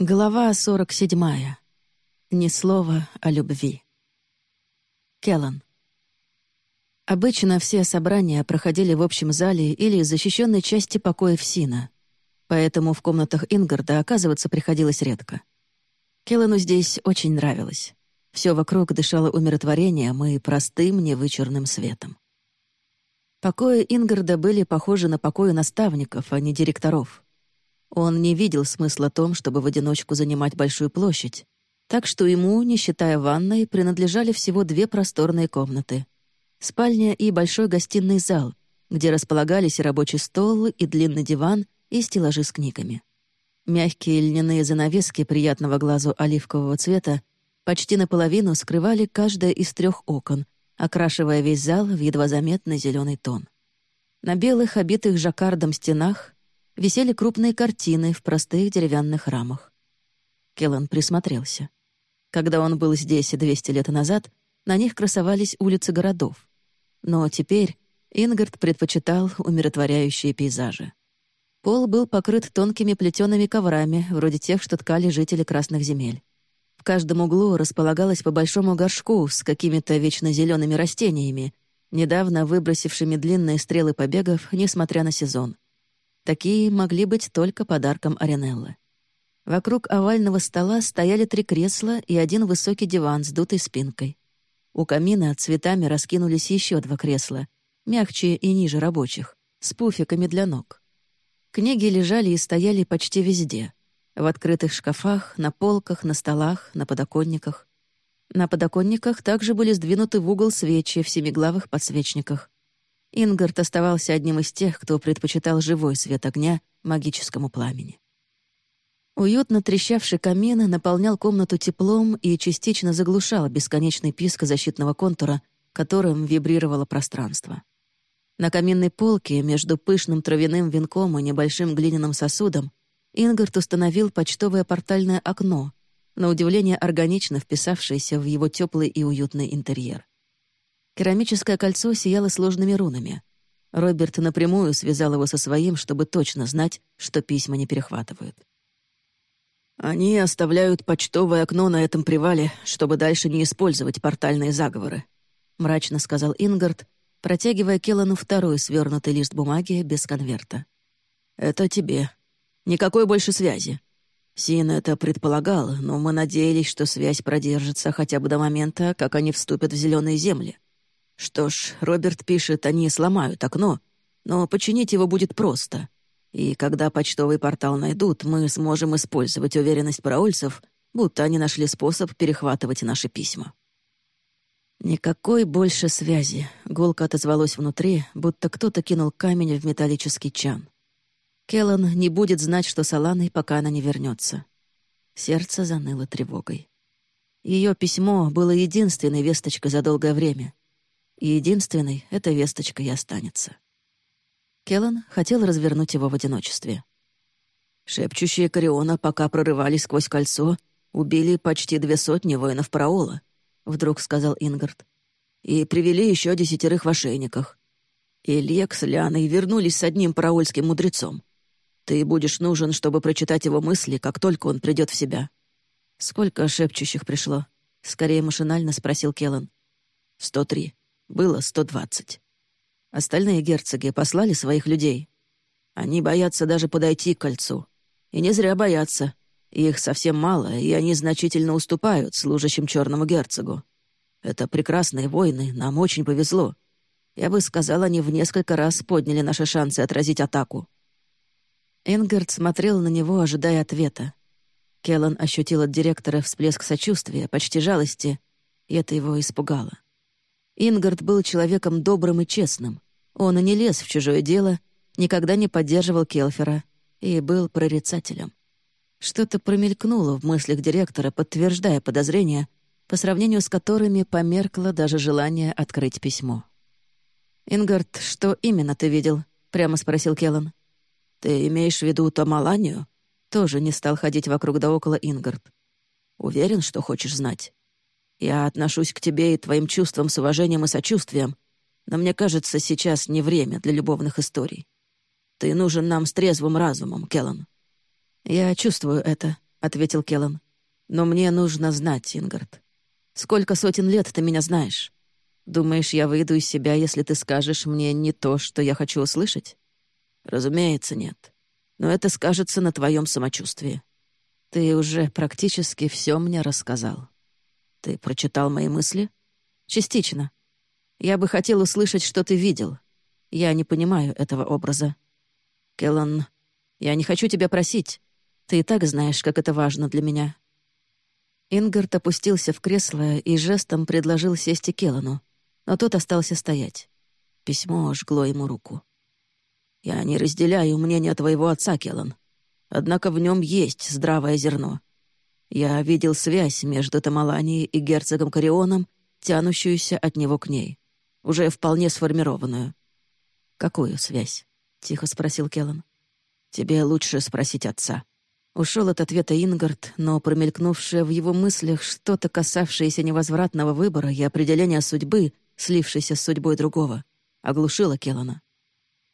Глава 47. Ни слова о любви. Келлан. Обычно все собрания проходили в общем зале или защищенной части покоев Сина, поэтому в комнатах Ингарда оказываться приходилось редко. Келлану здесь очень нравилось. Все вокруг дышало умиротворением и простым невычурным светом. Покои Ингарда были похожи на покои наставников, а не директоров — он не видел смысла том, чтобы в одиночку занимать большую площадь, так что ему, не считая ванной, принадлежали всего две просторные комнаты — спальня и большой гостиный зал, где располагались и рабочий стол, и длинный диван, и стеллажи с книгами. Мягкие льняные занавески приятного глазу оливкового цвета почти наполовину скрывали каждое из трех окон, окрашивая весь зал в едва заметный зеленый тон. На белых, обитых жаккардом стенах висели крупные картины в простых деревянных рамах. Келлан присмотрелся. Когда он был здесь 200 лет назад, на них красовались улицы городов. Но теперь Ингард предпочитал умиротворяющие пейзажи. Пол был покрыт тонкими плетеными коврами, вроде тех, что ткали жители Красных земель. В каждом углу располагалось по большому горшку с какими-то вечно зелеными растениями, недавно выбросившими длинные стрелы побегов, несмотря на сезон. Такие могли быть только подарком Аринеллы. Вокруг овального стола стояли три кресла и один высокий диван с дутой спинкой. У камина цветами раскинулись еще два кресла, мягче и ниже рабочих, с пуфиками для ног. Книги лежали и стояли почти везде. В открытых шкафах, на полках, на столах, на подоконниках. На подоконниках также были сдвинуты в угол свечи в семиглавых подсвечниках. Ингард оставался одним из тех, кто предпочитал живой свет огня магическому пламени. Уютно трещавший камин наполнял комнату теплом и частично заглушал бесконечный писк защитного контура, которым вибрировало пространство. На каминной полке между пышным травяным венком и небольшим глиняным сосудом Ингард установил почтовое портальное окно, на удивление органично вписавшееся в его теплый и уютный интерьер. Керамическое кольцо сияло сложными рунами. Роберт напрямую связал его со своим, чтобы точно знать, что письма не перехватывают. «Они оставляют почтовое окно на этом привале, чтобы дальше не использовать портальные заговоры», — мрачно сказал Ингард, протягивая Келлану второй свернутый лист бумаги без конверта. «Это тебе. Никакой больше связи. Син это предполагал, но мы надеялись, что связь продержится хотя бы до момента, как они вступят в зеленые земли. Что ж, Роберт пишет, они сломают окно, но починить его будет просто. И когда почтовый портал найдут, мы сможем использовать уверенность параульцев, будто они нашли способ перехватывать наши письма. Никакой больше связи. Гулко отозвалось внутри, будто кто-то кинул камень в металлический чан. Келлан не будет знать, что с Аланой, пока она не вернется. Сердце заныло тревогой. Ее письмо было единственной весточкой за долгое время — и единственной эта весточка и останется. Келлан хотел развернуть его в одиночестве. Шепчущие Кориона, пока прорывались сквозь кольцо, убили почти две сотни воинов Параола, — вдруг сказал Ингард. И привели еще десятерых в ошейниках. И Лек с Лианой вернулись с одним параольским мудрецом. Ты будешь нужен, чтобы прочитать его мысли, как только он придет в себя. Сколько шепчущих пришло? Скорее машинально спросил Келлан. Сто три. Было 120. Остальные герцоги послали своих людей. Они боятся даже подойти к кольцу. И не зря боятся. Их совсем мало, и они значительно уступают служащим черному герцогу. Это прекрасные воины, нам очень повезло. Я бы сказал, они в несколько раз подняли наши шансы отразить атаку. Энгард смотрел на него, ожидая ответа. Келлан ощутил от директора всплеск сочувствия, почти жалости, и это его испугало. Ингард был человеком добрым и честным. Он и не лез в чужое дело, никогда не поддерживал Келфера и был прорицателем. Что-то промелькнуло в мыслях директора, подтверждая подозрения, по сравнению с которыми померкло даже желание открыть письмо. «Ингард, что именно ты видел?» — прямо спросил Келлан. «Ты имеешь в виду Тамаланию?» Тоже не стал ходить вокруг да около Ингард. «Уверен, что хочешь знать?» Я отношусь к тебе и твоим чувствам с уважением и сочувствием, но мне кажется, сейчас не время для любовных историй. Ты нужен нам с трезвым разумом, Келлан». «Я чувствую это», — ответил Келлан. «Но мне нужно знать, Ингард. Сколько сотен лет ты меня знаешь? Думаешь, я выйду из себя, если ты скажешь мне не то, что я хочу услышать? Разумеется, нет. Но это скажется на твоем самочувствии. Ты уже практически все мне рассказал. Ты прочитал мои мысли? Частично. Я бы хотел услышать, что ты видел. Я не понимаю этого образа. Келлан, я не хочу тебя просить. Ты и так знаешь, как это важно для меня. Ингард опустился в кресло и жестом предложил сесть и Келлану, но тот остался стоять. Письмо жгло ему руку. «Я не разделяю мнение твоего отца, Келлан. Однако в нем есть здравое зерно. Я видел связь между Тамаланией и герцогом Карионом, тянущуюся от него к ней, уже вполне сформированную. «Какую связь?» — тихо спросил Келлан. «Тебе лучше спросить отца». Ушел от ответа Ингард, но промелькнувшее в его мыслях что-то касавшееся невозвратного выбора и определения судьбы, слившейся с судьбой другого, оглушило Келлана.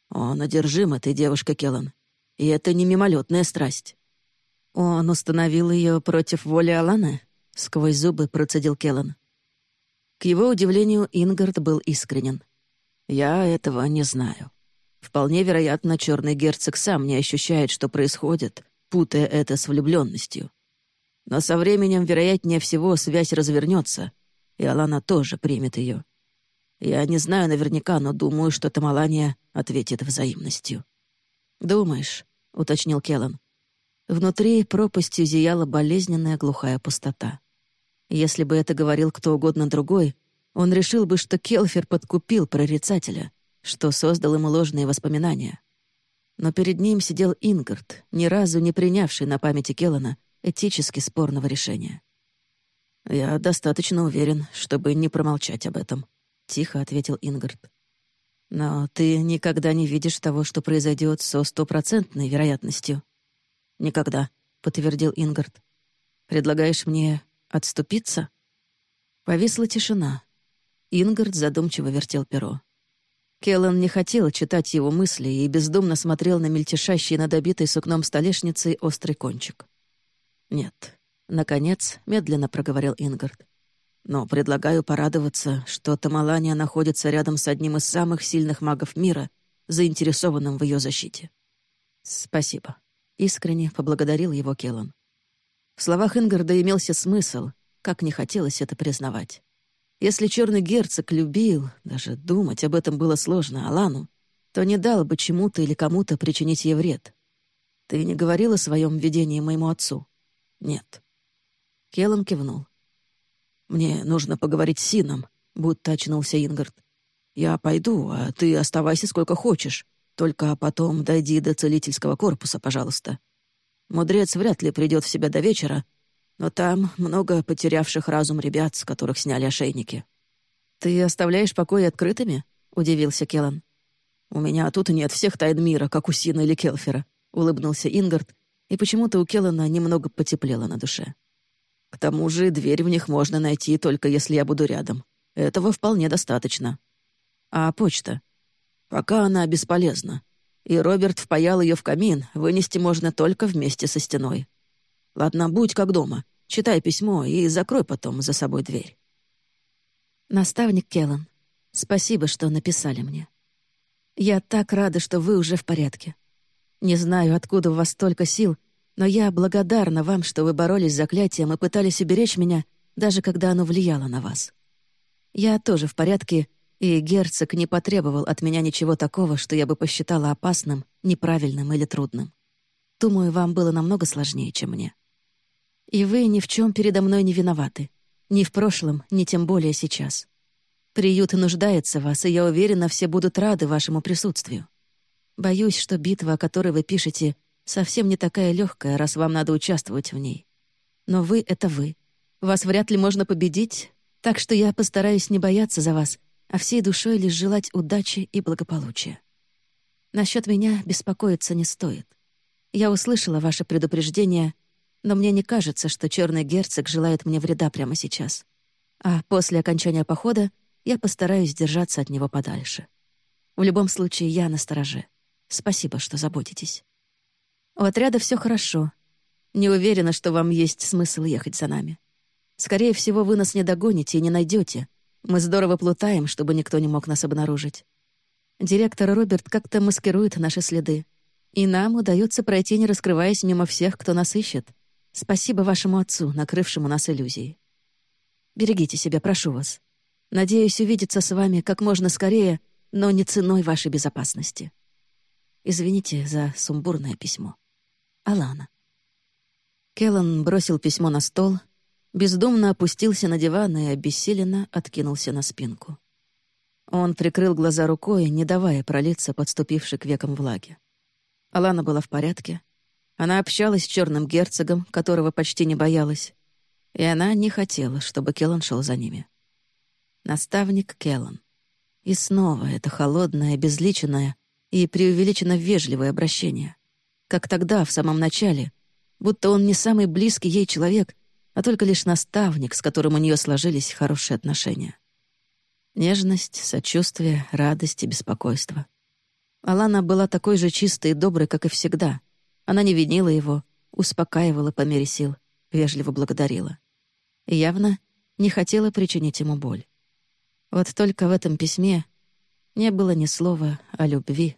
Он одержим этой девушкой Келлан, и это не мимолетная страсть. Он установил ее против воли Аланы? Сквозь зубы процедил Келлан. К его удивлению, Ингард был искренен. «Я этого не знаю. Вполне вероятно, черный герцог сам не ощущает, что происходит, путая это с влюбленностью. Но со временем, вероятнее всего, связь развернется, и Алана тоже примет ее. Я не знаю наверняка, но думаю, что Тамалания ответит взаимностью. «Думаешь?» — уточнил Келлан. Внутри пропастью зияла болезненная глухая пустота. Если бы это говорил кто угодно другой, он решил бы, что Келфер подкупил прорицателя, что создал ему ложные воспоминания но перед ним сидел Ингард, ни разу не принявший на памяти Келлана этически спорного решения. «Я достаточно уверен, чтобы не промолчать об этом», — тихо ответил Ингард. «Но ты никогда не видишь того, что произойдет со стопроцентной вероятностью». «Никогда», — подтвердил Ингард. «Предлагаешь мне отступиться?» Повисла тишина. Ингард задумчиво вертел перо. Келлан не хотел читать его мысли и бездумно смотрел на мельтешащий над обитой сукном столешницей острый кончик. «Нет», — наконец, медленно проговорил Ингард. «Но предлагаю порадоваться, что Тамалания находится рядом с одним из самых сильных магов мира, заинтересованным в ее защите». «Спасибо», — искренне поблагодарил его Келлан. В словах Ингарда имелся смысл, как не хотелось это признавать. Если черный герцог любил, даже думать об этом было сложно, Алану, то не дал бы чему-то или кому-то причинить ей вред. Ты не говорил о своем видении моему отцу? Нет. Келлан кивнул. «Мне нужно поговорить с Сином», — будто очнулся Ингард. «Я пойду, а ты оставайся сколько хочешь. Только потом дойди до целительского корпуса, пожалуйста. Мудрец вряд ли придет в себя до вечера, но там много потерявших разум ребят, с которых сняли ошейники. «Ты оставляешь покои открытыми?» — удивился Келлан. «У меня тут нет всех тайн мира, как у Сина или Келфера», — улыбнулся Ингард, и почему-то у Келлана немного потеплело на душе. «К тому же дверь в них можно найти, только если я буду рядом. Этого вполне достаточно. А почта? Пока она бесполезна. И Роберт впаял ее в камин, вынести можно только вместе со стеной. Ладно, будь как дома. Читай письмо и закрой потом за собой дверь. Наставник Келлан, спасибо, что написали мне. Я так рада, что вы уже в порядке. Не знаю, откуда у вас столько сил, но я благодарна вам, что вы боролись с заклятием и пытались уберечь меня, даже когда оно влияло на вас. Я тоже в порядке, и герцог не потребовал от меня ничего такого, что я бы посчитала опасным, неправильным или трудным. Думаю, вам было намного сложнее, чем мне. И вы ни в чем передо мной не виноваты. Ни в прошлом, ни тем более сейчас. Приют нуждается в вас, и я уверена, все будут рады вашему присутствию. Боюсь, что битва, о которой вы пишете, совсем не такая легкая, раз вам надо участвовать в ней. Но вы — это вы. Вас вряд ли можно победить, так что я постараюсь не бояться за вас, а всей душой лишь желать удачи и благополучия. Насчет меня беспокоиться не стоит. Я услышала ваше предупреждение но мне не кажется, что черный герцог желает мне вреда прямо сейчас. А после окончания похода я постараюсь держаться от него подальше. В любом случае, я на стороже. Спасибо, что заботитесь. У отряда все хорошо. Не уверена, что вам есть смысл ехать за нами. Скорее всего, вы нас не догоните и не найдете. Мы здорово плутаем, чтобы никто не мог нас обнаружить. Директор Роберт как-то маскирует наши следы. И нам удается пройти, не раскрываясь мимо всех, кто нас ищет. Спасибо вашему отцу, накрывшему нас иллюзией. Берегите себя, прошу вас. Надеюсь увидеться с вами как можно скорее, но не ценой вашей безопасности. Извините за сумбурное письмо. Алана. Келлан бросил письмо на стол, бездумно опустился на диван и обессиленно откинулся на спинку. Он прикрыл глаза рукой, не давая пролиться подступившей к векам влаги. Алана была в порядке. Она общалась с черным герцогом, которого почти не боялась, и она не хотела, чтобы Келлан шел за ними. Наставник Келлан. И снова это холодное, обезличенное и преувеличенно вежливое обращение. Как тогда, в самом начале, будто он не самый близкий ей человек, а только лишь наставник, с которым у нее сложились хорошие отношения. Нежность, сочувствие, радость и беспокойство. Алана была такой же чистой и доброй, как и всегда. Она не винила его, успокаивала по мере сил, вежливо благодарила. И явно не хотела причинить ему боль. Вот только в этом письме не было ни слова о любви.